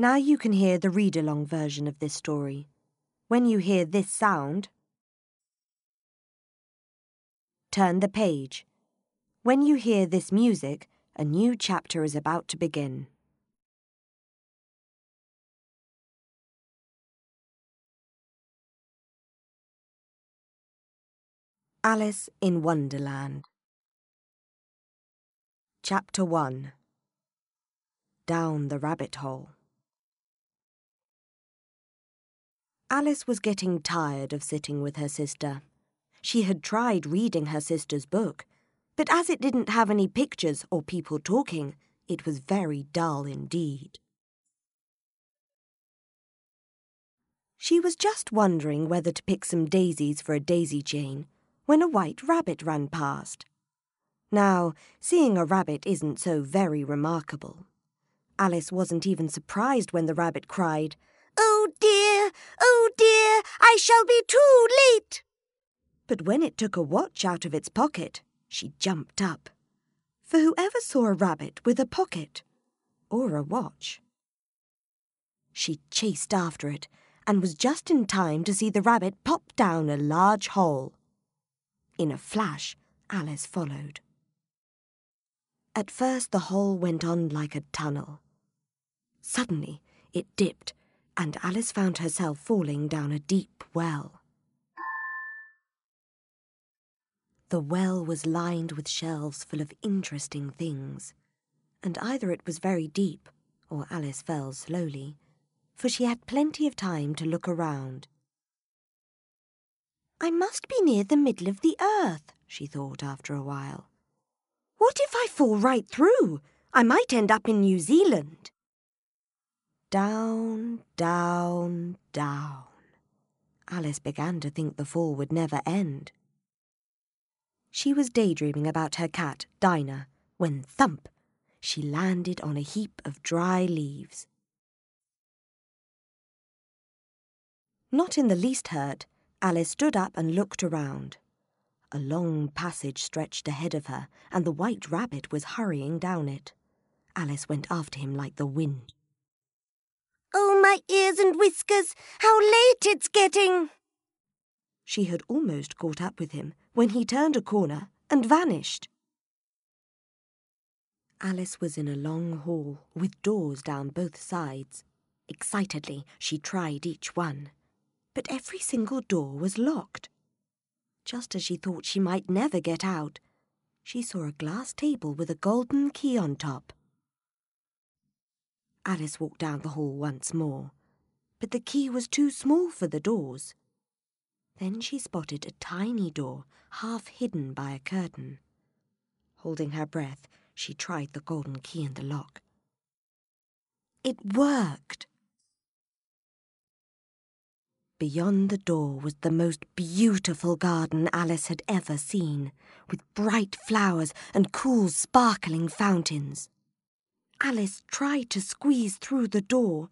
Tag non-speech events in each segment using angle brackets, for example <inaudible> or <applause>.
Now you can hear the read along version of this story. When you hear this sound, turn the page. When you hear this music, a new chapter is about to begin. Alice in Wonderland. Chapter 1 Down the Rabbit Hole. Alice was getting tired of sitting with her sister. She had tried reading her sister's book, but as it didn't have any pictures or people talking, it was very dull indeed. She was just wondering whether to pick some daisies for a daisy chain when a white rabbit ran past. Now, seeing a rabbit isn't so very remarkable. Alice wasn't even surprised when the rabbit cried, Oh dear, oh dear, I shall be too late. But when it took a watch out of its pocket, she jumped up. For whoever saw a rabbit with a pocket or a watch? She chased after it and was just in time to see the rabbit pop down a large hole. In a flash, Alice followed. At first, the hole went on like a tunnel. Suddenly, it dipped, and Alice found herself falling down a deep well. The well was lined with shelves full of interesting things, and either it was very deep or Alice fell slowly, for she had plenty of time to look around. I must be near the middle of the earth, she thought after a while. What if I fall right through? I might end up in New Zealand. Down, down, down. Alice began to think the fall would never end. She was daydreaming about her cat, Dinah, when thump, she landed on a heap of dry leaves. Not in the least hurt, Alice stood up and looked around. A long passage stretched ahead of her, and the white rabbit was hurrying down it. Alice went after him like the wind. My ears and whiskers! How late it's getting! She had almost caught up with him when he turned a corner and vanished. Alice was in a long hall with doors down both sides. Excitedly, she tried each one but every single door was locked. Just as she thought she might never get out, she saw a glass table with a golden key on top. Alice walked down the hall once more, but the key was too small for the doors. Then she spotted a tiny door half hidden by a curtain. Holding her breath, she tried the golden key in the lock. It worked! Beyond the door was the most beautiful garden Alice had ever seen, with bright flowers and cool, sparkling fountains. Alice tried to squeeze through the door,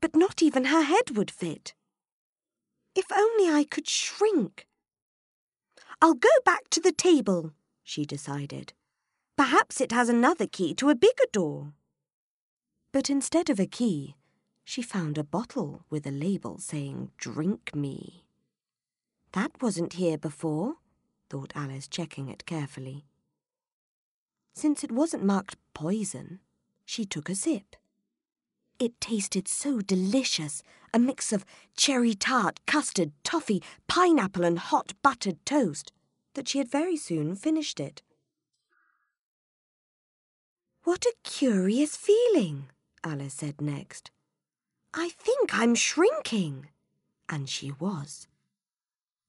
but not even her head would fit. If only I could shrink. I'll go back to the table, she decided. Perhaps it has another key to a bigger door. But instead of a key, she found a bottle with a label saying, Drink me. That wasn't here before, thought Alice, checking it carefully. Since it wasn't marked poison, she took a sip. It tasted so delicious, a mix of cherry tart, custard, toffee, pineapple, and hot buttered toast, that she had very soon finished it. What a curious feeling, Alice said next. I think I'm shrinking. And she was.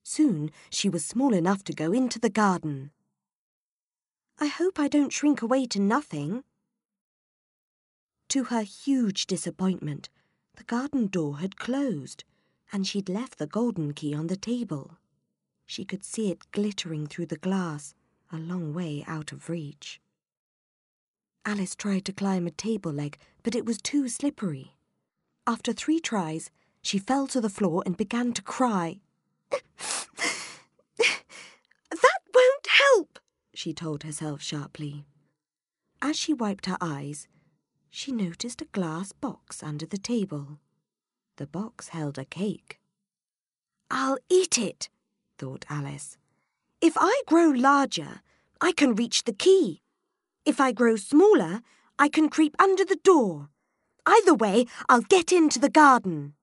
Soon she was small enough to go into the garden. I hope I don't shrink away to nothing. To her huge disappointment, the garden door had closed, and she'd left the golden key on the table. She could see it glittering through the glass, a long way out of reach. Alice tried to climb a table leg, but it was too slippery. After three tries, she fell to the floor and began to cry. <laughs> that won't help, she told herself sharply. As she wiped her eyes, she noticed a glass box under the table. The box held a cake. I'll eat it, thought Alice. If I grow larger, I can reach the key. If I grow smaller, I can creep under the door. Either way, I'll get into the garden.